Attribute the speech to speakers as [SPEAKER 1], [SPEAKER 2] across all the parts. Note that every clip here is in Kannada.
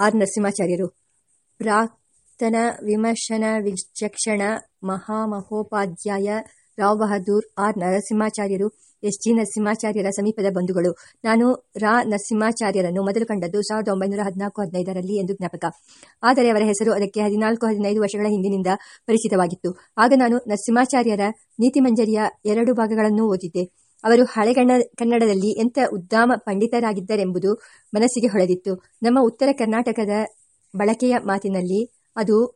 [SPEAKER 1] ಆರ್ ನರಸಿಂಹಾಚಾರ್ಯರು. ಪ್ರಾಕ್ತನ ವಿಮರ್ಶನ, ವಿಚಕ್ಷಣ, ಮಹಾಮಹೋಪಾಧ್ಯಾಯ ರಾವ್ ಬಹದ್ದೂರ್, ಆರ್ ನರಸಿಂಹಾಚಾರ್ಯರು, ಎಸ್ ಜಿ ನರಸಿಂಹಾಚಾರ್ಯರ ಸಮೀಪದ ಬಂಧುಗಳು. ನಾನು ರಾ ನರಸಿಂಹಾಚಾರ್ಯರನ್ನು ಮೊದಲು ಕಂಡದ್ದು ಸಾವಿರದ ಒಂಬೈನೂರ ಹದಿನಾಲ್ಕು, ಹದಿನೈದರಲ್ಲಿ ಎಂದು ಜ್ಞಾಪಕ. ಆದರೆ ಅವರ ಹೆಸರು ಅದಕ್ಕೆ ಹದಿನಾಲ್ಕು, ಹದಿನೈದು ವರ್ಷಗಳ ಹಿಂದಿನಿಂದ ಪರಿಚಿತವಾಗಿತ್ತು. ಆಗ ನಾನು ನರಸಿಂಹಾಚಾರ್ಯರ ನೀತಿ ಮಂಜರಿಯ ಎರಡು ಭಾಗಗಳನ್ನು ಓದಿದ್ದೆ. ಅವರು ಹಳೆಗಣ್ಣ ಕನ್ನಡದಲ್ಲಿ ಎಂಥ ಉದ್ದಾಮ ಪಂಡಿತರಾಗಿದ್ದರೆಂಬುದು ಮನಸ್ಸಿಗೆ ಹೊಳೆದಿತ್ತು. ನಮ್ಮ ಉತ್ತರ ಕರ್ನಾಟಕದ ಬಳಕೆಯ ಮಾತಿನಲ್ಲಿ ಅದು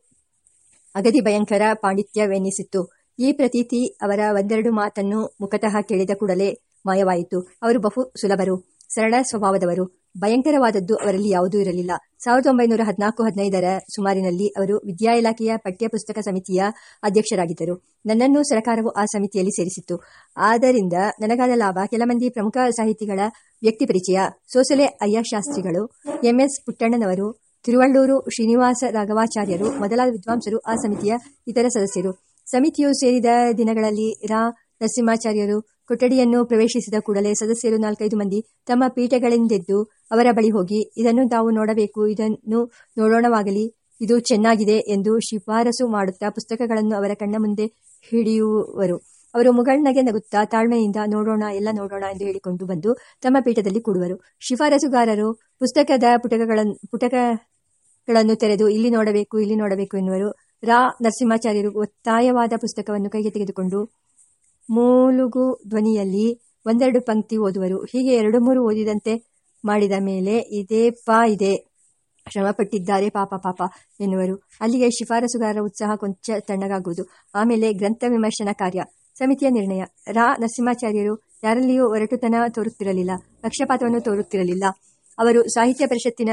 [SPEAKER 1] ಅಗದಿ ಭಯಂಕರ ಪಾಂಡಿತ್ಯವೆನ್ನಿಸಿತ್ತು ಈ ಪ್ರತೀತಿ ಅವರ ಒಂದೆರಡು ಮಾತನ್ನು ಮುಖತಃ ಕೇಳಿದ ಕೂಡಲೇ ಮಾಯವಾಯಿತು. ಅವರು ಬಹು ಸುಲಭರು, ಸರಳ ಸ್ವಭಾವದವರು. ಭಯಂಕರವಾದದ್ದು ಅವರಲ್ಲಿ ಯಾವುದೂ ಇರಲಿಲ್ಲ. ಸಾವಿರದ ಒಂಬೈನೂರ ಹದಿನಾಲ್ಕು ಹದಿನೈದರ ಸುಮಾರಿನಲ್ಲಿ ಅವರು ವಿದ್ಯಾ ಇಲಾಖೆಯ ಪಠ್ಯಪುಸ್ತಕ ಸಮಿತಿಯ ಅಧ್ಯಕ್ಷರಾಗಿದ್ದರು. ನನ್ನನ್ನು ಸರ್ಕಾರವು ಆ ಸಮಿತಿಯಲ್ಲಿ ಸೇರಿಸಿತ್ತು. ಆದ್ದರಿಂದ ನನಗಾದ ಲಾಭ ಕೆಲ ಪ್ರಮುಖ ಸಾಹಿತಿಗಳ ವ್ಯಕ್ತಿ ಪರಿಚಯ, ಸೋಸಲೆ ಅಯ್ಯಶಾಸ್ತ್ರಿಗಳು ಎಂಎಸ್ ಪುಟ್ಟಣ್ಣನವರು, ತಿರುವಳ್ಳೂರು ಶ್ರೀನಿವಾಸ ರಾಘವಾಚಾರ್ಯರು ಮೊದಲಾದ ವಿದ್ವಾಂಸರು, ಆ ಸಮಿತಿಯ ಇತರ ಸದಸ್ಯರು. ಸಮಿತಿಯು ಸೇರಿದ ದಿನಗಳಲ್ಲಿ ರಾ ನರಸಿಂಹಾಚಾರ್ಯರು ಕೊಠಡಿಯನ್ನು ಪ್ರವೇಶಿಸಿದ ಕೂಡಲೇ ಸದಸ್ಯರು ನಾಲ್ಕೈದು ಮಂದಿ ತಮ್ಮ ಪೀಠಗಳಿಂದೆದ್ದು ಅವರ ಬಳಿ ಹೋಗಿ, ಇದನ್ನು ತಾವು ನೋಡಬೇಕು, ಇದನ್ನು ನೋಡೋಣವಾಗಲಿ, ಇದು ಚೆನ್ನಾಗಿದೆ ಎಂದು ಶಿಫಾರಸು ಮಾಡುತ್ತಾ ಪುಸ್ತಕಗಳನ್ನು ಅವರ ಕಣ್ಣ ಮುಂದೆ ಹಿಡಿಯುವರು. ಅವರು ಮುಗಳ್ನಗೆ ನಗುತ್ತಾ ತಾಳ್ಮೆಯಿಂದ, ನೋಡೋಣ, ಎಲ್ಲ ನೋಡೋಣ ಎಂದು ಹೇಳಿಕೊಂಡು ಬಂದು ತಮ್ಮ ಪೀಠದಲ್ಲಿ ಕೂಡುವರು. ಶಿಫಾರಸುಗಾರರು ಪುಸ್ತಕದ ಪುಟಕಗಳನ್ನು ಪುಟಕಗಳನ್ನು ತೆರೆದು, ಇಲ್ಲಿ ನೋಡಬೇಕು ಇಲ್ಲಿ ನೋಡಬೇಕು ಎನ್ನುವರು. ರಾ. ನರಸಿಂಹಾಚಾರ್ಯರು ಒತ್ತಾಯವಾದ ಪುಸ್ತಕವನ್ನು ಕೈಗೆ ತೆಗೆದುಕೊಂಡು ಮೂಲುಗು ಧ್ವನಿಯಲ್ಲಿ ಒಂದೆರಡು ಪಂಕ್ತಿ ಓದುವರು. ಹೀಗೆ ಎರಡು ಮೂರು ಓದಿದಂತೆ ಮಾಡಿದ ಮೇಲೆ ಇದೇ ಪಾ ಇದೆ. ಶ್ರಮಪಟ್ಟಿದ್ದಾರೆ ಪಾಪ ಪಾಪ ಎನ್ನುವರು. ಅಲ್ಲಿಗೆ ಶಿಫಾರಸುಗಾರರ ಉತ್ಸಾಹ ಕೊಂಚ ತಣ್ಣಗಾಗುವುದು. ಆಮೇಲೆ ಗ್ರಂಥ ವಿಮರ್ಶನ ಕಾರ್ಯ. ಸಮಿತಿಯ ನಿರ್ಣಯ. ರಾ ನರಸಿಂಹಾಚಾರ್ಯರು ಯಾರಲ್ಲಿಯೂ ಒರಟುತನ ತೋರುತ್ತಿರಲಿಲ್ಲ. ಪಕ್ಷಪಾತವನ್ನು ತೋರುತ್ತಿರಲಿಲ್ಲ. ಅವರು ಸಾಹಿತ್ಯ ಪರಿಷತ್ತಿನ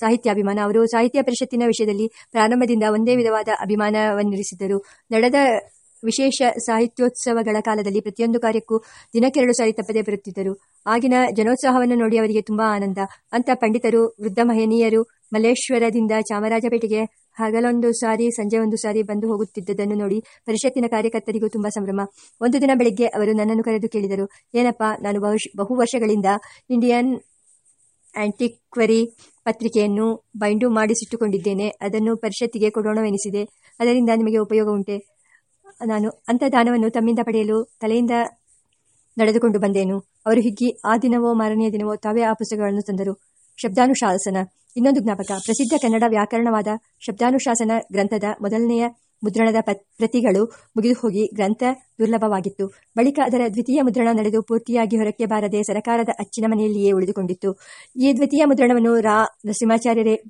[SPEAKER 1] ಸಾಹಿತ್ಯಾಭಿಮಾನ. ಅವರು ಸಾಹಿತ್ಯ ಪರಿಷತ್ತಿನ ವಿಷಯದಲ್ಲಿ ಪ್ರಾರಂಭದಿಂದ ಒಂದೇ ವಿಧವಾದ ಅಭಿಮಾನವನ್ನಿರಿಸಿದ್ದರು. ನಡೆದ ವಿಶೇಷ ಸಾಹಿತ್ಯೋತ್ಸವಗಳ ಕಾಲದಲ್ಲಿ ಪ್ರತಿಯೊಂದು ಕಾರ್ಯಕ್ಕೂ ದಿನಕ್ಕೆರಡು ಸಾರಿ ತಪ್ಪದೆ ಬರುತ್ತಿದ್ದರು. ಆಗಿನ ಜನೋತ್ಸಾಹವನ್ನು ನೋಡಿ ಅವರಿಗೆ ತುಂಬಾ ಆನಂದ. ಅಂತ ಪಂಡಿತರು, ವೃದ್ಧ ಮಹನೀಯರು, ಮಲ್ಲೇಶ್ವರದಿಂದ ಚಾಮರಾಜಪೇಟೆಗೆ ಹಗಲೊಂದು ಸಾರಿ, ಸಂಜೆ ಒಂದು ಸಾರಿ ಬಂದು ಹೋಗುತ್ತಿದ್ದದನ್ನು ನೋಡಿ ಪರಿಷತ್ತಿನ ಕಾರ್ಯಕರ್ತರಿಗೂ ತುಂಬಾ ಸಂಭ್ರಮ. ಒಂದು ದಿನ ಬೆಳಿಗ್ಗೆ ಅವರು ನನ್ನನ್ನು ಕರೆದು ಕೇಳಿದರು, ಏನಪ್ಪ, ನಾನು ಬಹು ವರ್ಷಗಳಿಂದ ಇಂಡಿಯನ್ ಆಂಟಿಕ್ವರಿ ಪತ್ರಿಕೆಯನ್ನು ಬೈಂಡು ಮಾಡಿಸಿಟ್ಟುಕೊಂಡಿದ್ದೇನೆ. ಅದನ್ನು ಪರಿಷತ್ತಿಗೆ ಕೊಡೋಣವೆನಿಸಿದೆ. ಅದರಿಂದ ನಿಮಗೆ ಉಪಯೋಗ ಉಂಟೆ. ನಾನು ಅಂತ ದಾನವನ್ನು ತಮ್ಮಿಂದ ಪಡೆಯಲು ತಲೆಯಿಂದ ನಡೆದುಕೊಂಡು ಬಂದೇನು. ಅವರು ಹಿಗ್ಗಿ, ಆ ದಿನವೋ ಮಾರನೆಯ ದಿನವೋ ತಾವೇ ಆ ಪುಸ್ತಕಗಳನ್ನು ತಂದರು. ಶಬ್ದಾನುಶಾಸನ. ಇನ್ನೊಂದು ಜ್ಞಾಪಕ. ಪ್ರಸಿದ್ಧ ಕನ್ನಡ ವ್ಯಾಕರಣವಾದ ಶಬ್ದಾನುಶಾಸನ ಗ್ರಂಥದ ಮೊದಲನೆಯ ಮುದ್ರಣದ ಪ್ರತಿಗಳು ಮುಗಿದು ಹೋಗಿ ಗ್ರಂಥ ದುರ್ಲಭವಾಗಿತ್ತು. ಬಳಿಕ ಅದರ ದ್ವಿತೀಯ ಮುದ್ರಣ ನಡೆದು ಪೂರ್ತಿಯಾಗಿ ಹೊರಕ್ಕೆ ಬಾರದೆ ಸರಕಾರದ ಅಚ್ಚಿನ ಮನೆಯಲ್ಲಿಯೇ ಉಳಿದುಕೊಂಡಿತ್ತು. ಈ ದ್ವಿತೀಯ ಮುದ್ರಣವನ್ನು ರಾ. ನರಸಿಂಹಾಚಾರ್ಯರೇ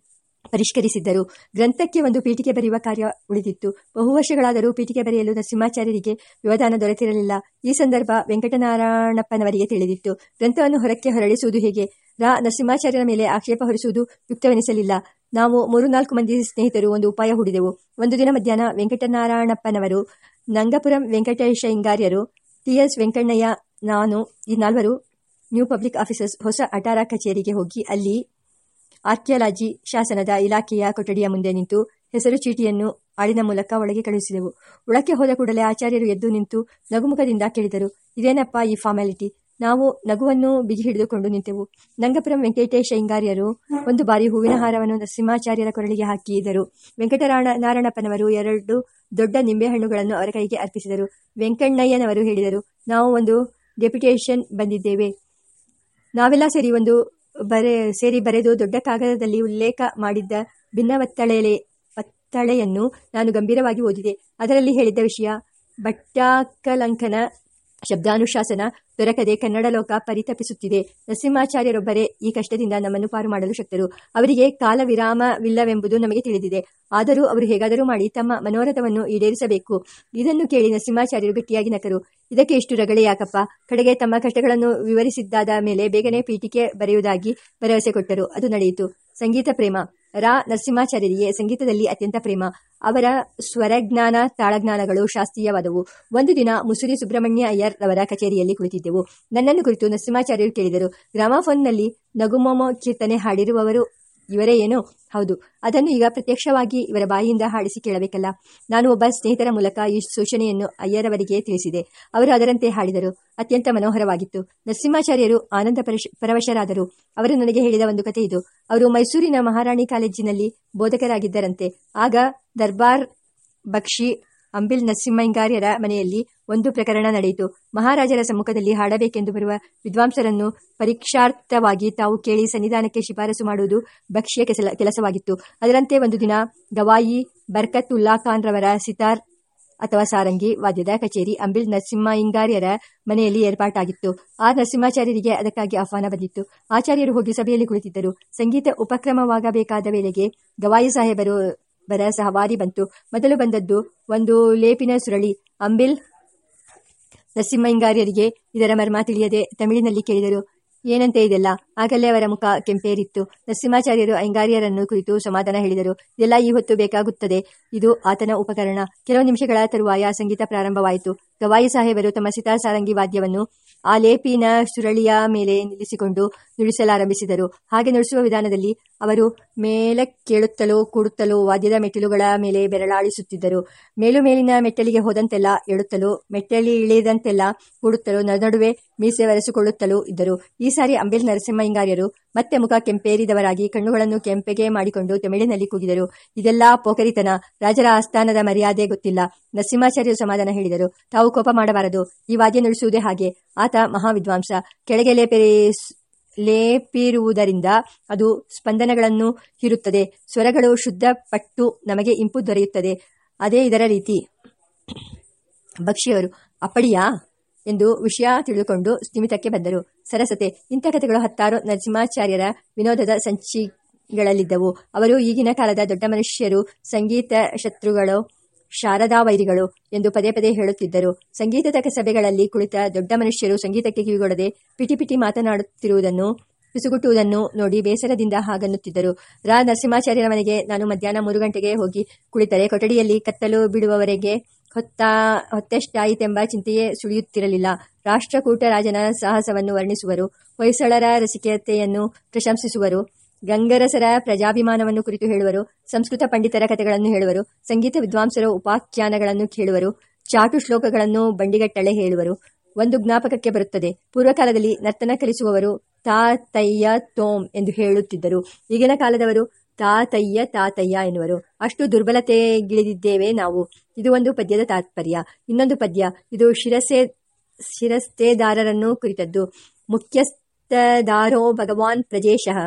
[SPEAKER 1] ಪರಿಷ್ಕರಿಸಿದ್ದರು. ಗ್ರಂಥಕ್ಕೆ ಒಂದು ಪೀಠಿಕೆ ಬರೆಯುವ ಕಾರ್ಯ ಉಳಿದಿತ್ತು. ಬಹು ವರ್ಷಗಳಾದರೂ ಪೀಠಿಕೆ ಬರೆಯಲು ನರಸಿಂಹಾಚಾರ್ಯರಿಗೆ ವ್ಯವಧಾನ ದೊರೆತಿರಲಿಲ್ಲ. ಈ ಸಂದರ್ಭ ವೆಂಕಟನಾರಾಯಣಪ್ಪನವರಿಗೆ ತಿಳಿದಿತ್ತು. ಗ್ರಂಥವನ್ನು ಹೊರಕ್ಕೆ ಹೊರಳಿಸುವುದು ಹೇಗೆ? ರಾ ನರಸಿಂಹಾಚಾರ್ಯರ ಮೇಲೆ ಆಕ್ಷೇಪ ಹೊರಿಸುವುದು ಯುಕ್ತವೆನಿಸಲಿಲ್ಲ. ನಾವು ಮೂರು ನಾಲ್ಕು ಮಂದಿ ಸ್ನೇಹಿತರು ಒಂದು ಉಪಾಯ ಹೂಡಿದೆವು. ಒಂದು ದಿನ ಮಧ್ಯಾಹ್ನ ವೆಂಕಟನಾರಾಯಣಪ್ಪನವರು, ನಂಗಪುರಂ ವೆಂಕಟೇಶ ಇಂಗಾರ್ಯರು ಟಿ ಎಸ್ ವೆಂಕಣ್ಣಯ್ಯ, ನಾನು ಈ ನಾಲ್ವರು ನ್ಯೂ ಪಬ್ಲಿಕ್ ಆಫೀಸರ್ಸ್ ಹೊಸ ಅಟಾರ ಕಚೇರಿಗೆ ಹೋಗಿ ಅಲ್ಲಿ ಆರ್ಕಿಯಾಲಜಿ ಶಾಸನದ ಇಲಾಖೆಯ ಕೊಠಡಿಯ ಮುಂದೆ ನಿಂತು ಹೆಸರು ಚೀಟಿಯನ್ನು ಆಡಿನ ಮೂಲಕ ಒಳಗೆ ಕಳುಹಿಸಿದೆವು. ಒಳಕ್ಕೆ ಹೋದ ಕೂಡಲೇ ಆಚಾರ್ಯರು ಎದ್ದು ನಿಂತು ನಗುಮುಖದಿಂದ ಕೇಳಿದರು, ಇದೇನಪ್ಪ ಈ ಫಾರ್ಮ್ಯಾಲಿಟಿ ನಾವು ನಗುವನ್ನು ಬಿಗಿ ಹಿಡಿದುಕೊಂಡು ನಿಂತೆವು. ನಂಗಪುರಂ ವೆಂಕಟೇಶ ಇಂಗಾರ್ಯರು ಒಂದು ಬಾರಿ ಹೂವಿನ ಹಾರವನ್ನು ನರಸಿಂಹಾಚಾರ್ಯರ ಕೊರಳಿಗೆ ಹಾಕಿದರು ವೆಂಕಟರಾಣ ನಾರಾಯಣಪ್ಪನವರು ಎರಡು ದೊಡ್ಡ ನಿಂಬೆಹಣ್ಣುಗಳನ್ನು ಅವರ ಕೈಗೆ ಅರ್ಪಿಸಿದರು. ವೆಂಕಣ್ಣಯ್ಯನವರು ಹೇಳಿದರು, ನಾವು ಒಂದು ಡೆಪ್ಯುಟೇಷನ್ ಬಂದಿದ್ದೇವೆ. ನಾವೆಲ್ಲ ಸೇರಿ ಒಂದು ಬರೆ, ಸೇರಿ ಬರೆದು ದೊಡ್ಡ ಕಾಗದದಲ್ಲಿ ಉಲ್ಲೇಖ ಮಾಡಿದ್ದ ಭಿನ್ನವತ್ತಳೆ ಒತ್ತಳೆಯನ್ನು ನಾನು ಗಂಭೀರವಾಗಿ ಓದಿದೆ. ಅದರಲ್ಲಿ ಹೇಳಿದ್ದ ವಿಷಯ ಭಟ್ಟಾಕಲಂಕನ ಶಬ್ದಾನುಶಾಸನ ದೊರಕದೆ ಕನ್ನಡ ಲೋಕ ಪರಿತಪಿಸುತ್ತಿದೆ. ನರಸಿಂಹಾಚಾರ್ಯರೊಬ್ಬರೇ ಈ ಕಷ್ಟದಿಂದ ನಮ್ಮನ್ನು ಪಾರು ಮಾಡಲು ಶಕ್ತರು. ಅವರಿಗೆ ಕಾಲ ವಿರಾಮವಿಲ್ಲವೆಂಬುದು ನಮಗೆ ತಿಳಿದಿದೆ. ಆದರೂ ಅವರು ಹೇಗಾದರೂ ಮಾಡಿ ತಮ್ಮ ಮನೋರಥವನ್ನು ಈಡೇರಿಸಬೇಕು. ಇದನ್ನು ಕೇಳಿ ನರಸಿಂಹಾಚಾರ್ಯರು ಗಟ್ಟಿಯಾಗಿ ನಕರು. ಇದಕ್ಕೆ ಇಷ್ಟು ರಗಳೆ ಯಾಕಪ್ಪ? ಕಡೆಗೆ ತಮ್ಮ ಕಷ್ಟಗಳನ್ನು ವಿವರಿಸಿದ್ದಾದ ಮೇಲೆ ಬೇಗನೆ ಪೀಠಿಕೆ ಬರೆಯುವುದಾಗಿ ಭರವಸೆ ಕೊಟ್ಟರು. ಅದು ನಡೆಯಿತು. ಸಂಗೀತ ಪ್ರೇಮ. ರಾ. ನರಸಿಂಹಾಚಾರ್ಯರಿಗೆ ಸಂಗೀತದಲ್ಲಿ ಅತ್ಯಂತ ಪ್ರೇಮ. ಅವರ ಸ್ವರಜ್ಞಾನ, ತಾಳಜ್ಞಾನಗಳು ಶಾಸ್ತ್ರೀಯವಾದವು. ಒಂದು ದಿನ ಮುಸುರಿ ಸುಬ್ರಹ್ಮಣ್ಯ ಅಯ್ಯರ್ ಅವರ ಕಚೇರಿಯಲ್ಲಿ ಕುಳಿತಿದ್ದೆವು. ನನ್ನನ್ನು ಕುರಿತು ನರಸಿಂಹಾಚಾರ್ಯರು ಕೇಳಿದರು. ಗ್ರಾಮಾಫೋನ್ನಲ್ಲಿ ನಗುಮೊಮೊ ಕೀರ್ತನೆ ಹಾಡಿರುವವರು ಇವರೇ ಏನು? ಹೌದು. ಅದನ್ನು ಈಗ ಪ್ರತ್ಯಕ್ಷವಾಗಿ ಇವರ ಬಾಯಿಯಿಂದ ಹಾಡಿಸಿ ಕೇಳಬೇಕಲ್ಲ. ನಾನು ಒಬ್ಬ ಸ್ನೇಹಿತರ ಮೂಲಕ ಈ ಸೂಚನೆಯನ್ನು ಅಯ್ಯರವರಿಗೆ ತಿಳಿಸಿದೆ. ಅವರು ಅದರಂತೆ ಹಾಡಿದರು. ಅತ್ಯಂತ ಮನೋಹರವಾಗಿತ್ತು. ನರಸಿಂಹಾಚಾರ್ಯರು ಆನಂದ ಪರವಶರಾದರು. ಅವರು ನನಗೆ ಹೇಳಿದ ಒಂದು ಕಥೆ ಇದು. ಅವರು ಮೈಸೂರಿನ ಮಹಾರಾಣಿ ಕಾಲೇಜಿನಲ್ಲಿ ಬೋಧಕರಾಗಿದ್ದರಂತೆ. ಆಗ ದರ್ಬಾರ್ ಬಕ್ಷಿ ಅಂಬಿಲ್ ನರಸಿಂಹಂಗಾರ್ಯರ ಮನೆಯಲ್ಲಿ ಒಂದು ಪ್ರಕರಣ ನಡೆಯಿತು. ಮಹಾರಾಜರ ಸಮ್ಮುಖದಲ್ಲಿ ಹಾಡಬೇಕೆಂದು ಬರುವ ವಿದ್ವಾಂಸರನ್ನು ಪರೀಕ್ಷಾರ್ಥವಾಗಿ ತಾವು ಕೇಳಿ ಸನ್ನಿಧಾನಕ್ಕೆ ಶಿಫಾರಸು ಮಾಡುವುದು ಭಕ್ಷ್ಯ ಕೆಲಸವಾಗಿತ್ತು. ಅದರಂತೆ ಒಂದು ದಿನ ಗವಾಯಿ ಬರ್ಕತ್ ಉಲ್ಲಾ ಖಾನ್ ರವರ ಸಿತಾರ್ ಅಥವಾ ಸಾರಂಗಿ ವಾದ್ಯದ ಕಚೇರಿ ಅಂಬಿಲ್ ನರಸಿಂಹಯ್ಯಂಗಾರ್ಯರ ಮನೆಯಲ್ಲಿ ಏರ್ಪಾಟಾಗಿತ್ತು. ಆ ನರಸಿಂಹಾಚಾರ್ಯರಿಗೆ ಅದಕ್ಕಾಗಿ ಆಹ್ವಾನ ಬಂದಿತ್ತು. ಆಚಾರ್ಯರು ಹೋಗಿ ಸಭೆಯಲ್ಲಿ ಕುಳಿತಿದ್ದರು. ಸಂಗೀತ ಉಪಕ್ರಮವಾಗಬೇಕಾದ ವೇಳೆಗೆ ಗವಾಯಿ ಸಾಹೇಬರು ಬರ ಸಹವಾರಿ ಬಂತು. ಮೊದಲು ಬಂದದ್ದು ಒಂದು ಲೇಪಿನ ಸುರಳಿ. ಅಂಬಿಲ್ ನರಸಿಂಹಯ್ಯಂಗಾರ್ಯರಿಗೆ ಇದರ ಮರ್ಮ ತಿಳಿಯದೆ ತಮಿಳಿನಲ್ಲಿ ಕೇಳಿದರು. ಏನಂತೆ ಇದೆಲ್ಲ? ಆಗಲೇ ಅವರ ಮುಖ ಕೆಂಪೇರಿತ್ತು. ನರಸಿಂಹಾಚಾರ್ಯರು ಅಯ್ಯಂಗಾರ್ಯರನ್ನು ಕುರಿತು ಸಮಾಧಾನ ಹೇಳಿದರು. ಇದೆಲ್ಲ ಈ ಹೊತ್ತು ಬೇಕಾಗುತ್ತದೆ. ಇದು ಆತನ ಉಪಕರಣ. ಕೆಲವು ನಿಮಿಷಗಳ ತರುವಾಯ ಸಂಗೀತ ಪ್ರಾರಂಭವಾಯಿತು. ಗವಾಯಿ ಸಾಹೇಬರು ತಮ್ಮ ಸಿತಾರ್ ಸಾರಂಗಿ ವಾದ್ಯವನ್ನು ಆ ಲೇಪಿನ ಸುರಳಿಯ ಮೇಲೆ ನಿಲ್ಲಿಸಿಕೊಂಡು ನುಡಿಸಲಾರಂಭಿಸಿದರು. ಹಾಗೆ ನುಡಿಸುವ ವಿಧಾನದಲ್ಲಿ ಅವರು ಮೇಲಕ್ಕೇಳುತ್ತಲೋ ಕೂಡುತ್ತಲೋ ವಾದ್ಯದ ಮೆಟ್ಟಿಲುಗಳ ಮೇಲೆ ಬೆರಳಾಡಿಸುತ್ತಿದ್ದರು. ಮೇಲು ಮೇಲಿನ ಮೆಟ್ಟಲಿಗೆ ಹೋದಂತೆಲ್ಲ ಏಳುತ್ತಲೋ, ಮೆಟ್ಟಲಿ ಇಳಿದಂತೆಲ್ಲ ಕೂಡುತ್ತಲೋ ನಡುವೆ ಮೀಸೆ ಒರೆಸಿಕೊಳ್ಳುತ್ತಲೂ ಇದ್ದರು. ಈ ಸಾರಿ ಅಂಬೇಲ್ ನರಸಿಂಹಯ್ಯಂಗಾರ್ಯರು ಮತ್ತೆ ಮುಖ ಕೆಂಪೇರಿದವರಾಗಿ ಕಣ್ಣುಗಳನ್ನು ಕೆಂಪೆಗೆ ಮಾಡಿಕೊಂಡು ತಮಿಳಿನಲ್ಲಿ ಕೂಗಿದರು. ಇದೆಲ್ಲ ಪೋಕರಿತನ, ರಾಜರ ಆಸ್ಥಾನದ ಮರ್ಯಾದೆ ಗೊತ್ತಿಲ್ಲ. ನರಸಿಂಹಾಚಾರ್ಯರು ಸಮಾಧಾನ ಹೇಳಿದರು. ತಾವು ಕೋಪ ಮಾಡಬಾರದು. ಈ ವಾದ್ಯ ನುಡಿಸುವುದೇ ಹಾಗೆ. ಆತ ಮಹಾವಿದ್ವಾಂಸ. ಕೆಳಗೆ ಲೇಪೆರಿಸ್, ಲೇಪಿರುವುದರಿಂದ ಅದು ಸ್ಪಂದನಗಳನ್ನು ಹೀರುತ್ತದೆ. ಸ್ವರಗಳು ಶುದ್ಧ ಪಟ್ಟು ನಮಗೆ ಇಂಪು ದೊರೆಯುತ್ತದೆ. ಅದೇ ಇದರ ರೀತಿ. ಭಕ್ಷಿಯವರು ಅಪ್ಪಡಿಯಾ ಎಂದು ವಿಷಯ ತಿಳಿದುಕೊಂಡು ಸ್ಥಿಮಿತಕ್ಕೆ ಬಂದರು. ಸರಸತೆ. ಇಂಥ ಕಥೆಗಳು ಹತ್ತಾರು ನರಸಿಂಹಾಚಾರ್ಯರ ವಿನೋದದ ಸಂಚಿಗಳಲ್ಲಿದ್ದವು. ಅವರು ಈಗಿನ ಕಾಲದ ದೊಡ್ಡ ಮನುಷ್ಯರು, ಸಂಗೀತ ಶತ್ರುಗಳು ಶಾರದಾ ವೈರಿಗಳು ಎಂದು ಪದೇ ಪದೇ ಹೇಳುತ್ತಿದ್ದರು. ಸಂಗೀತದ ಸಭೆಗಳಲ್ಲಿ ಕುಳಿತ ದೊಡ್ಡ ಮನುಷ್ಯರು ಸಂಗೀತಕ್ಕೆ ಕಿವಿಗೊಡದೆ ಪಿಟಿ ಪಿಟಿ ಮಾತನಾಡುತ್ತಿರುವುದನ್ನು ಪಿಸುಗುಟ್ಟುವುದನ್ನು ನೋಡಿ ಬೇಸರದಿಂದ ಹಾಗನ್ನುತ್ತಿದ್ದರು. ರಾ. ನರಸಿಂಹಾಚಾರ್ಯರ ಮನೆಗೆ ನಾನು ಮಧ್ಯಾಹ್ನ ಮೂರು ಗಂಟೆಗೆ ಹೋಗಿ ಕುಳಿತರೆ ಕೊಠಡಿಯಲ್ಲಿ ಕತ್ತಲು ಬಿಡುವವರೆಗೆ ಹೊತ್ತ, ಹೊತ್ತೆಷ್ಟಾಯಿತೆಂಬ ಚಿಂತೆಯೇ ಸುಳಿಯುತ್ತಿರಲಿಲ್ಲ. ರಾಷ್ಟ್ರಕೂಟ ರಾಜನ ಸಾಹಸವನ್ನು ವರ್ಣಿಸುವರು. ಹೊಯ್ಸಳರ ರಸಿಕತೆಯನ್ನು ಪ್ರಶಂಸಿಸುವರು. ಗಂಗರಸರ ಪ್ರಜಾಭಿಮಾನವನ್ನು ಕುರಿತು ಹೇಳುವರು, ಸಂಸ್ಕೃತ ಪಂಡಿತರ ಕಥೆಗಳನ್ನು ಹೇಳುವರು, ಸಂಗೀತ ವಿದ್ವಾಂಸರ ಉಪಾಖ್ಯಾನಗಳನ್ನು ಕೇಳುವರು, ಚಾಟು ಶ್ಲೋಕಗಳನ್ನು ಬಂಡಿಗಟ್ಟಳೆ ಹೇಳುವರು. ಒಂದು ಜ್ಞಾಪಕಕ್ಕೆ ಬರುತ್ತದೆ, ಪೂರ್ವಕಾಲದಲ್ಲಿ ನರ್ತನ ಕಲಿಸುವವರು ತಾತಯ್ಯ ತೋಮ್ ಎಂದು ಹೇಳುತ್ತಿದ್ದರು. ಈಗಿನ ಕಾಲದವರು ತಾತಯ್ಯ ತಾತಯ್ಯ ಎನ್ನುವರು. ಅಷ್ಟು ದುರ್ಬಲತೆಗಿಳಿದಿದ್ದೇವೆ ನಾವು. ಇದು ಒಂದು ಪದ್ಯದ ತಾತ್ಪರ್ಯ. ಇನ್ನೊಂದು ಪದ್ಯ, ಇದು ಶಿರಸೆ, ಶಿರಸ್ತೇದಾರರನ್ನು ಕುರಿತದ್ದು. ಮುಖ್ಯಸ್ಥದಾರೋ ಭಗವಾನ್ ಪ್ರಜೇಶಃ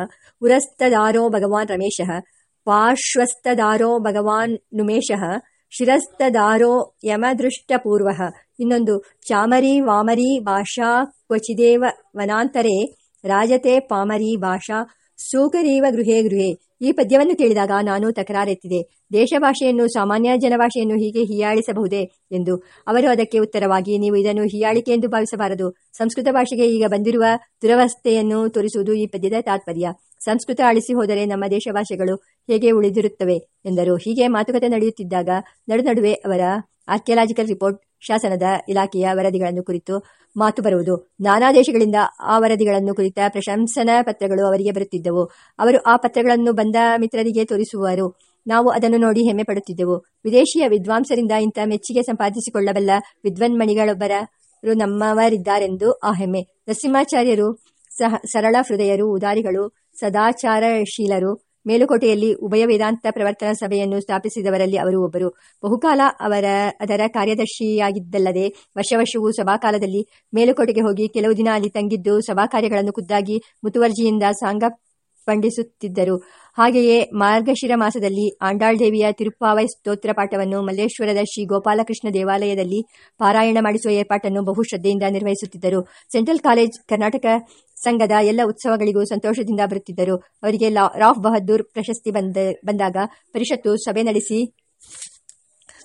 [SPEAKER 1] ಉರಸ್ತದಾರೋ ಭಗವಾನ್ ರಮೇಶಃ ಪಾರ್ಶ್ವಸ್ತದಾರೋ ಭಗವಾನ್ ನುಮೇಶಃ ಶಿರಸ್ತದಾರೋ ಯಮದೃಷ್ಟಪೂರ್ವ. ಇನ್ನೊಂದು, ಚಾಮರಿ ವಾಮರಿ ಭಾಷಾ ಕ್ವಚಿದೇವ ವನಾಂತರೆ, ರಾಜತೆ ಪಾಮರಿ ಭಾಷಾ, ಸೂಕರೀವ ಗೃಹೇ ಗೃಹೇ. ಈ ಪದ್ಯವನ್ನು ಕೇಳಿದಾಗ ನಾನು ತಕರಾರೆತ್ತಿದೆ. ದೇಶ ಭಾಷೆಯನ್ನು ಸಾಮಾನ್ಯ ಜನಭಾಷೆಯನ್ನು ಹೀಗೆ ಹೀಯಾಳಿಸಬಹುದೇ ಎಂದು. ಅವರು ಅದಕ್ಕೆ ಉತ್ತರವಾಗಿ, ನೀವು ಇದನ್ನು ಹೀಯಾಳಿಕೆ ಎಂದು ಭಾವಿಸಬಾರದು. ಸಂಸ್ಕೃತ ಭಾಷೆಗೆ ಈಗ ಬಂದಿರುವ ದುರವಸ್ಥೆಯನ್ನು ತೋರಿಸುವುದು ಈ ಪದ್ಯದ ತಾತ್ಪರ್ಯ. ಸಂಸ್ಕೃತ ಅಳಿಸಿ ಹೋದರೆ ನಮ್ಮ ದೇಶ ಭಾಷೆಗಳು ಹೇಗೆ ಉಳಿದಿರುತ್ತವೆ ಎಂದರು. ಹೀಗೆ ಮಾತುಕತೆ ನಡೆಯುತ್ತಿದ್ದಾಗ ನಡು ನಡುವೆ ಅವರ ಆರ್ಕಿಯಾಲಜಿಕಲ್ ರಿಪೋರ್ಟ್ ಶಾಸನದ ಇಲಾಖೆಯ ವರದಿಗಳನ್ನು ಕುರಿತು ಮಾತು ಬರುವುದು. ನಾನಾ ದೇಶಗಳಿಂದ ಆ ವರದಿಗಳನ್ನು ಕುರಿತ ಪ್ರಶಂಸನಾ ಪತ್ರಗಳು ಅವರಿಗೆ ಬರುತ್ತಿದ್ದವು. ಅವರು ಆ ಪತ್ರಗಳನ್ನು ಬಂದ ಮಿತ್ರರಿಗೆ ತೋರಿಸುವರು. ನಾವು ಅದನ್ನು ನೋಡಿ ಹೆಮ್ಮೆ ಪಡುತ್ತಿದ್ದೆವು. ವಿದೇಶಿಯ ವಿದ್ವಾಂಸರಿಂದ ಇಂಥ ಮೆಚ್ಚುಗೆ ಸಂಪಾದಿಸಿಕೊಳ್ಳಬಲ್ಲ ವಿದ್ವನ್ಮಣಿಗಳೊಬ್ಬರು ನಮ್ಮವರಿದ್ದಾರೆಂದು ಆ ಹೆಮ್ಮೆ. ನರಸಿಂಹಾಚಾರ್ಯರು ಸಹ ಸರಳ ಹೃದಯರು, ಉದಾರಿಗಳು, ಸದಾಚಾರಶೀಲರು ಮೇಲುಕೋಟೆಯಲ್ಲಿ ಉಭಯ ವೇದಾಂತ ಪ್ರವರ್ತನಾ ಸಭೆಯನ್ನು ಸ್ಥಾಪಿಸಿದವರಲ್ಲಿ ಅವರು ಒಬ್ಬರು. ಬಹುಕಾಲ ಅವರ, ಅದರ ಕಾರ್ಯದರ್ಶಿಯಾಗಿದ್ದಲ್ಲದೆ ವರ್ಷ ವರ್ಷವೂ ಸಭಾಕಾಲದಲ್ಲಿ ಮೇಲುಕೋಟೆಗೆ ಹೋಗಿ ಕೆಲವು ದಿನ ಅಲ್ಲಿ ತಂಗಿದ್ದು ಸಭಾ ಕಾರ್ಯಗಳನ್ನು ಖುದ್ದಾಗಿ ಮುತುವರ್ಜಿಯಿಂದ ಸಾಂಗ ಪಂಡಿಸುತ್ತಿದ್ದರು. ಹಾಗೆಯೇ ಮಾರ್ಗಶಿರ ಮಾಸದಲ್ಲಿ ಆಂಡಾಳ್ ದೇವಿಯ ತಿರುಪ್ಪಾವೈ ಸ್ತೋತ್ರ ಪಾಠವನ್ನು ಮಲ್ಲೇಶ್ವರದ ಶ್ರೀ ಗೋಪಾಲಕೃಷ್ಣ ದೇವಾಲಯದಲ್ಲಿ ಪಾರಾಯಣ ಮಾಡಿಸುವ ಏರ್ಪಾಟನ್ನು ಬಹು ಶ್ರದ್ಧೆಯಿಂದ ನಿರ್ವಹಿಸುತ್ತಿದ್ದರು. ಸೆಂಟ್ರಲ್ ಕಾಲೇಜ್ ಕರ್ನಾಟಕ ಸಂಘದ ಎಲ್ಲ ಉತ್ಸವಗಳಿಗೂ ಸಂತೋಷದಿಂದ ಬರುತ್ತಿದ್ದರು. ಅವರಿಗೆ ರಾಫ್ ಬಹದ್ದೂರ್ ಪ್ರಶಸ್ತಿ ಬಂದ, ಬಂದಾಗ ಪರಿಷತ್ತು ಸಭೆ ನಡೆಸಿ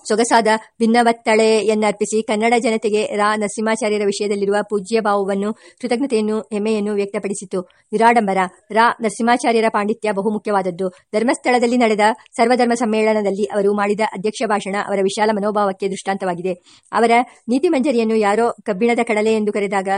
[SPEAKER 1] ಸೊಗಸಾದ ಭಿನ್ನವತ್ತಳೆಯನ್ನರ್ಪಿಸಿ ಕನ್ನಡ ಜನತೆಗೆ ರಾ ನರಸಿಂಹಾಚಾರ್ಯರ ವಿಷಯದಲ್ಲಿರುವ ಪೂಜ್ಯ ಭಾವವನ್ನು, ಕೃತಜ್ಞತೆಯನ್ನು, ಹೆಮ್ಮೆಯನ್ನು ವ್ಯಕ್ತಪಡಿಸಿತು. ನಿರಾಡಂಬರ, ರಾ ನರಸಿಂಹಾಚಾರ್ಯರ ಪಾಂಡಿತ್ಯ ಬಹುಮುಖ್ಯವಾದದ್ದು ಧರ್ಮಸ್ಥಳದಲ್ಲಿ ನಡೆದ ಸರ್ವಧರ್ಮ ಸಮ್ಮೇಳನದಲ್ಲಿ ಅವರು ಮಾಡಿದ ಅಧ್ಯಕ್ಷ ಭಾಷಣ ಅವರ ವಿಶಾಲ ಮನೋಭಾವಕ್ಕೆ ದೃಷ್ಟಾಂತವಾಗಿದೆ. ಅವರ ನೀತಿ ಮಂಜರಿಯನ್ನು ಯಾರೋ ಕಬ್ಬಿಣದ ಕಡಲೆ ಎಂದು ಕರೆದಾಗ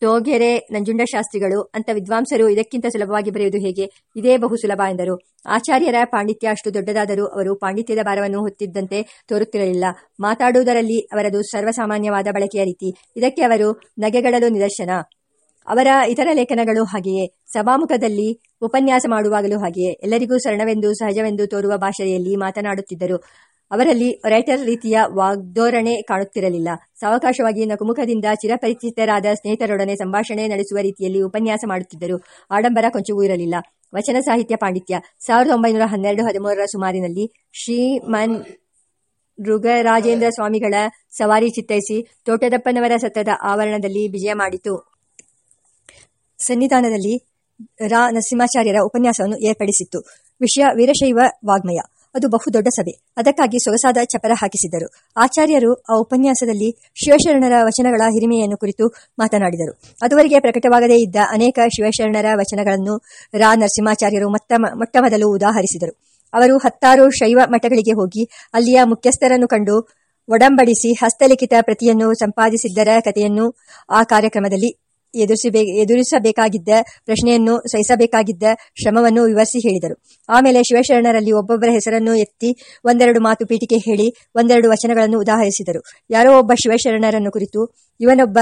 [SPEAKER 1] ಟೋಗೆರೆ ನಂಜುಂಡಶಾಸ್ತ್ರಿಗಳು ಅಂತ ವಿದ್ವಾಂಸರು ಇದಕ್ಕಿಂತ ಸುಲಭವಾಗಿ ಬರೆಯುವುದು ಹೇಗೆ? ಇದೇ ಬಹು ಸುಲಭ ಎಂದರು. ಆಚಾರ್ಯರ ಪಾಂಡಿತ್ಯ ಅಷ್ಟು ದೊಡ್ಡದಾದರೂ ಅವರು ಪಾಂಡಿತ್ಯದ ಭಾರವನ್ನು ಹೊತ್ತಿದ್ದಂತೆ ತೋರುತ್ತಿರಲಿಲ್ಲ. ಮಾತಾಡುವುದರಲ್ಲಿ ಅವರದು ಸರ್ವಸಾಮಾನ್ಯವಾದ ಬಳಕೆಯ ರೀತಿ. ಇದಕ್ಕೆ ಅವರು ನಗೆಗಳಲು ನಿದರ್ಶನ. ಅವರ ಇತರ ಲೇಖನಗಳು ಹಾಗೆಯೇ. ಸಭಾಮುಖದಲ್ಲಿ ಉಪನ್ಯಾಸ ಮಾಡುವಾಗಲೂ ಹಾಗೆಯೇ. ಎಲ್ಲರಿಗೂ ಸರಳವೆಂದು ಸಹಜವೆಂದು ತೋರುವ ಭಾಷೆಯಲ್ಲಿ ಮಾತನಾಡುತ್ತಿದ್ದರು. ಅವರಲ್ಲಿ ರೈಟರ್ ರೀತಿಯ ವಾಗ್ಧೋರಣೆ ಕಾಣುತ್ತಿರಲಿಲ್ಲ. ಸಾವಕಾಶವಾಗಿ ನಗುಮುಖದಿಂದ ಚಿರಪರಿಚಿತರಾದ ಸ್ನೇಹಿತರೊಡನೆ ಸಂಭಾಷಣೆ ನಡೆಸುವ ರೀತಿಯಲ್ಲಿ ಉಪನ್ಯಾಸ ಮಾಡುತ್ತಿದ್ದರು ಆಡಂಬರ ಕೊಂಚವೂ ಇರಲಿಲ್ಲ. ವಚನ ಸಾಹಿತ್ಯ ಪಾಂಡಿತ್ಯ. ಸಾವಿರದ ಒಂಬೈನೂರ ಹನ್ನೆರಡು, ಹದಿಮೂರರ ಸುಮಾರಿನಲ್ಲಿ ಶ್ರೀಮನ್ ಮೃಗರಾಜೇಂದ್ರ ಸ್ವಾಮಿಗಳ ಸವಾರಿ ಚಿತ್ತೈಸಿ ತೋಟದಪ್ಪನವರ ಸತ್ತದ ಆವರಣದಲ್ಲಿ ವಿಜಯ ಮಾಡಿತು. ಸನ್ನಿಧಾನದಲ್ಲಿ ರಾ ನರಸಿಂಹಾಚಾರ್ಯರ ಉಪನ್ಯಾಸವನ್ನು ಏರ್ಪಡಿಸಿತ್ತು. ವಿಷಯ ವೀರಶೈವ ವಾಗ್ಮಯ. ಅದು ಬಹು ದೊಡ್ಡ ಸಭೆ. ಅದಕ್ಕಾಗಿ ಸೊಗಸಾದ ಚಪರ ಹಾಕಿಸಿದ್ದರು. ಆಚಾರ್ಯರು ಆ ಉಪನ್ಯಾಸದಲ್ಲಿ ಶಿವಶರಣರ ವಚನಗಳ ಹಿರಿಮೆಯನ್ನು ಕುರಿತು ಮಾತನಾಡಿದರು. ಅದುವರೆಗೆ ಪ್ರಕಟವಾಗದೇ ಇದ್ದ ಅನೇಕ ಶಿವಶರಣರ ವಚನಗಳನ್ನು ರಾ. ನರಸಿಂಹಾಚಾರ್ಯರು ಮೊತ್ತ ಮೊಟ್ಟ ಮೊದಲು ಉದಾಹರಿಸಿದರು. ಅವರು ಹತ್ತಾರು ಶೈವ ಮಠಗಳಿಗೆ ಹೋಗಿ ಅಲ್ಲಿಯ ಮುಖ್ಯಸ್ಥರನ್ನು ಕಂಡು ಒಡಂಬಡಿಸಿ ಹಸ್ತಲಿಖಿತ ಪ್ರತಿಯನ್ನು ಸಂಪಾದಿಸಿದ್ದರ ಕಥೆಯನ್ನು ಆ ಕಾರ್ಯಕ್ರಮದಲ್ಲಿ ಎದುರಿಸಬೇ ಎದುರಿಸಬೇಕಾಗಿದ್ದ ಪ್ರಶ್ನೆಯನ್ನು ಸಹಿಸಬೇಕಾಗಿದ್ದ ಶ್ರಮವನ್ನು ವಿವರಿಸಿ ಹೇಳಿದರು. ಆಮೇಲೆ ಶಿವಶರಣರಲ್ಲಿ ಒಬ್ಬೊಬ್ಬರ ಹೆಸರನ್ನು ಎತ್ತಿ ಒಂದೆರಡು ಮಾತು ಪೀಠಿಕೆ ಹೇಳಿ ಒಂದೆರಡು ವಚನಗಳನ್ನು ಉದಾಹರಿಸಿದರು. ಯಾರೋ ಒಬ್ಬ ಶಿವಶರಣರನ್ನು ಕುರಿತು, ಇವನೊಬ್ಬ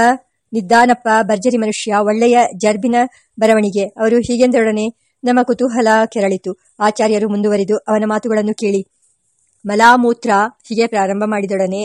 [SPEAKER 1] ನಿದ್ದಾನಪ್ಪ, ಭರ್ಜರಿ ಮನುಷ್ಯ, ಒಳ್ಳೆಯ ಜರ್ಬಿನ ಬರವಣಿಗೆ. ಅವರು ಹೀಗೆಂದೊಡನೆ ನಮ್ಮ ಕುತೂಹಲ ಕೆರಳಿತು. ಆಚಾರ್ಯರು ಮುಂದುವರಿದು ಅವನ ಮಾತುಗಳನ್ನು ಕೇಳಿ, ಮಲಾಮೂತ್ರ, ಹೀಗೆ ಪ್ರಾರಂಭ ಮಾಡಿದೊಡನೆ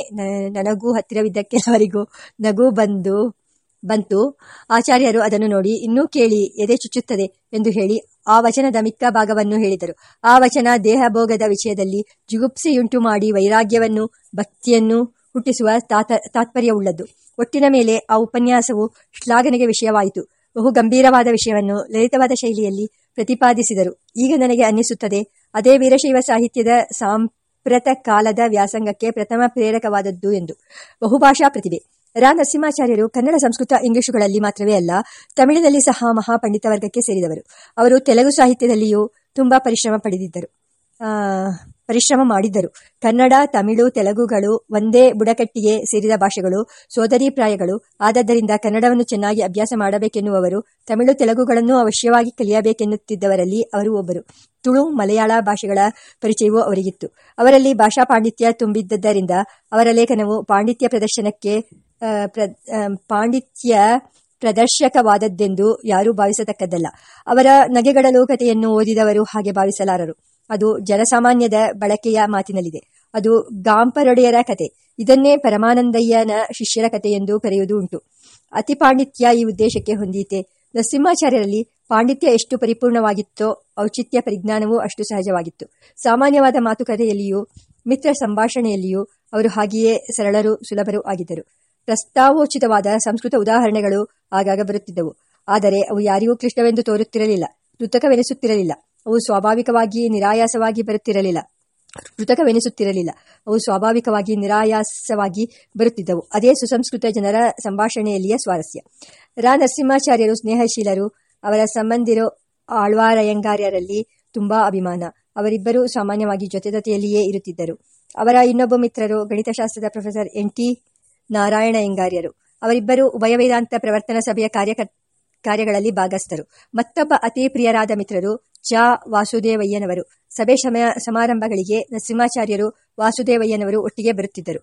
[SPEAKER 1] ನನಗೂ ಹತ್ತಿರವಿದ್ದ ಕೆಲವರಿಗೂ ನಗು ಬಂದು ಬಂತು. ಆಚಾರ್ಯರು ಅದನ್ನು ನೋಡಿ ಇನ್ನೂ ಕೇಳಿ ಎದೆ ಚುಚ್ಚುತ್ತದೆ ಎಂದು ಹೇಳಿ ಆ ವಚನದ ಮಿಕ್ಕ ಭಾಗವನ್ನು ಹೇಳಿದರು. ಆ ವಚನ ದೇಹಭೋಗದ ವಿಷಯದಲ್ಲಿ ಜುಗುಪ್ಸೆಯುಂಟು ಮಾಡಿ ವೈರಾಗ್ಯವನ್ನು, ಭಕ್ತಿಯನ್ನು ಹುಟ್ಟಿಸುವ ತಾತ, ತಾತ್ಪರ್ಯವುಳ್ಳದ್ದು. ಒಟ್ಟಿನ ಮೇಲೆ ಆ ಉಪನ್ಯಾಸವು ಶ್ಲಾಘನೆಗೆ ವಿಷಯವಾಯಿತು. ಬಹು ಗಂಭೀರವಾದ ವಿಷಯವನ್ನು ಲಲಿತವಾದ ಶೈಲಿಯಲ್ಲಿ ಪ್ರತಿಪಾದಿಸಿದರು. ಈಗ ನನಗೆ ಅನ್ನಿಸುತ್ತದೆ, ಅದೇ ವೀರಶೈವ ಸಾಹಿತ್ಯದ ಸಾಂಪ್ರತ ಕಾಲದ ವ್ಯಾಸಂಗಕ್ಕೆ ಪ್ರಥಮ ಪ್ರೇರಕವಾದದ್ದು ಎಂದು. ಬಹುಭಾಷಾ ಪ್ರತಿಭೆ. ರಾ ನರಸಿಂಹಾಚಾರ್ಯರು ಕನ್ನಡ ಸಂಸ್ಕೃತ ಇಂಗ್ಲಿಷುಗಳಲ್ಲಿ ಮಾತ್ರವೇ ಅಲ್ಲ, ತಮಿಳಿನಲ್ಲಿ ಸಹ ಮಹಾಪಂಡಿತ ವರ್ಗಕ್ಕೆ ಸೇರಿದವರು. ಅವರು ತೆಲುಗು ಸಾಹಿತ್ಯದಲ್ಲಿಯೂ ತುಂಬಾ ಪರಿಶ್ರಮ ಪಡೆದಿದ್ದರು. ಪರಿಶ್ರಮ ಮಾಡಿದ್ದರು. ಕನ್ನಡ, ತಮಿಳು, ತೆಲುಗುಗಳು ಒಂದೇ ಬುಡಕಟ್ಟಿಗೆ ಸೇರಿದ ಭಾಷೆಗಳು ಸೋದರಿ ಪ್ರಾಯಗಳು ಆದದ್ದರಿಂದ ಕನ್ನಡವನ್ನು ಚೆನ್ನಾಗಿ ಅಭ್ಯಾಸ ಮಾಡಬೇಕೆನ್ನುವವರು, ತಮಿಳು, ತೆಲುಗುಗಳನ್ನು ಅವಶ್ಯವಾಗಿ ಕಲಿಯಬೇಕೆನ್ನುತ್ತಿದ್ದವರಲ್ಲಿ ಅವರು ಒಬ್ಬರು. ತುಳು, ಮಲಯಾಳ ಭಾಷೆಗಳ ಪರಿಚಯವೂ ಅವರಿಗಿತ್ತು. ಅವರಲ್ಲಿ ಭಾಷಾ ಪಾಂಡಿತ್ಯ ತುಂಬಿದ್ದರಿಂದ ಅವರ ಲೇಖನವು ಪಾಂಡಿತ್ಯ ಪ್ರದರ್ಶನಕ್ಕೆ ಪಾಂಡಿತ್ಯ ಪ್ರದರ್ಶಕವಾದದ್ದೆಂದು ಯಾರೂ ಭಾವಿಸತಕ್ಕದ್ದಲ್ಲ. ಅವರ ನಗೆಗಳ ಲೋಕತೆಯನ್ನು ಓದಿದವರು ಹಾಗೆ ಭಾವಿಸಲಾರರು. ಅದು ಜನಸಾಮಾನ್ಯದ ಬಳಕೆಯ ಮಾತಿನಲ್ಲಿದೆ. ಅದು ಗಾಂಪರೊಡೆಯರ ಕತೆ. ಇದನ್ನೇ ಪರಮಾನಂದಯ್ಯನ ಶಿಷ್ಯರ ಕತೆ ಎಂದು ಕರೆಯುವುದು ಉಂಟು. ಅತಿ ಪಾಂಡಿತ್ಯ ಈ ಉದ್ದೇಶಕ್ಕೆ ಹೊಂದೀತೆ ನರಸಿಂಹಾಚಾರ್ಯರಲ್ಲಿ ಪಾಂಡಿತ್ಯ ಎಷ್ಟು ಪರಿಪೂರ್ಣವಾಗಿತ್ತೋ ಔಚಿತ್ಯ ಪರಿಜ್ಞಾನವೂ ಅಷ್ಟು ಸಹಜವಾಗಿತ್ತು. ಸಾಮಾನ್ಯವಾದ ಮಾತುಕತೆಯಲ್ಲಿಯೂ, ಮಿತ್ರ ಸಂಭಾಷಣೆಯಲ್ಲಿಯೂ ಅವರು ಹಾಗೆಯೇ ಸರಳರು, ಸುಲಭರು ಆಗಿದ್ದರು. ಪ್ರಸ್ತಾವೋಚಿತವಾದ ಸಂಸ್ಕೃತ ಉದಾಹರಣೆಗಳು ಆಗಾಗ ಬರುತ್ತಿದ್ದವು. ಆದರೆ ಅವು ಯಾರಿಗೂ ಕ್ಲಿಷ್ಟವೆಂದು ತೋರುತ್ತಿರಲಿಲ್ಲ. ಕೃತಕವೆನಿಸುತ್ತಿರಲಿಲ್ಲ. ಅವು ಸ್ವಾಭಾವಿಕವಾಗಿ ನಿರಾಯಾಸವಾಗಿ ಬರುತ್ತಿರಲಿಲ್ಲ. ಕೃತಕವೆನಿಸುತ್ತಿರಲಿಲ್ಲ. ಅವು ಸ್ವಾಭಾವಿಕವಾಗಿ ನಿರಾಯಾಸವಾಗಿ ಬರುತ್ತಿದ್ದವು. ಅದೇ ಸುಸಂಸ್ಕೃತ ಜನರ ಸಂಭಾಷಣೆಯಲ್ಲಿಯ ಸ್ವಾರಸ್ಯ. ರಾ. ನರಸಿಂಹಾಚಾರ್ಯರು ಸ್ನೇಹಶೀಲರು. ಅವರ ಸಂಬಂಧಿರೋ ಆಳ್ವಾರಯ್ಯಂಗಾರ್ಯರಲ್ಲಿ ತುಂಬಾ ಅಭಿಮಾನ. ಅವರಿಬ್ಬರೂ ಸಾಮಾನ್ಯವಾಗಿ ಜೊತೆ ಜೊತೆಯಲ್ಲಿಯೇ ಇರುತ್ತಿದ್ದರು. ಅವರ ಇನ್ನೊಬ್ಬ ಮಿತ್ರರು ಗಣಿತಶಾಸ್ತ್ರದ ಪ್ರೊಫೆಸರ್ ಎನ್ ಟಿ ನಾರಾಯಣ ಎಂಗಾರ್ಯರು ಅವರಿಬ್ಬರು ಉಭಯ ವೇದಾಂತ ಪ್ರವರ್ತನ ಸಭೆಯ ಕಾರ್ಯಕ ಕಾರ್ಯಗಳಲ್ಲಿ ಭಾಗಸ್ಥರು. ಮತ್ತೊಬ್ಬ ಅತಿ ಪ್ರಿಯರಾದ ಮಿತ್ರರು ಚ ವಾಸುದೇವಯ್ಯನವರು. ಸಭೆ ಸಮಾರಂಭಗಳಿಗೆ ನರಸಿಂಹಾಚಾರ್ಯರು, ವಾಸುದೇವಯ್ಯನವರು ಒಟ್ಟಿಗೆ ಬರುತ್ತಿದ್ದರು.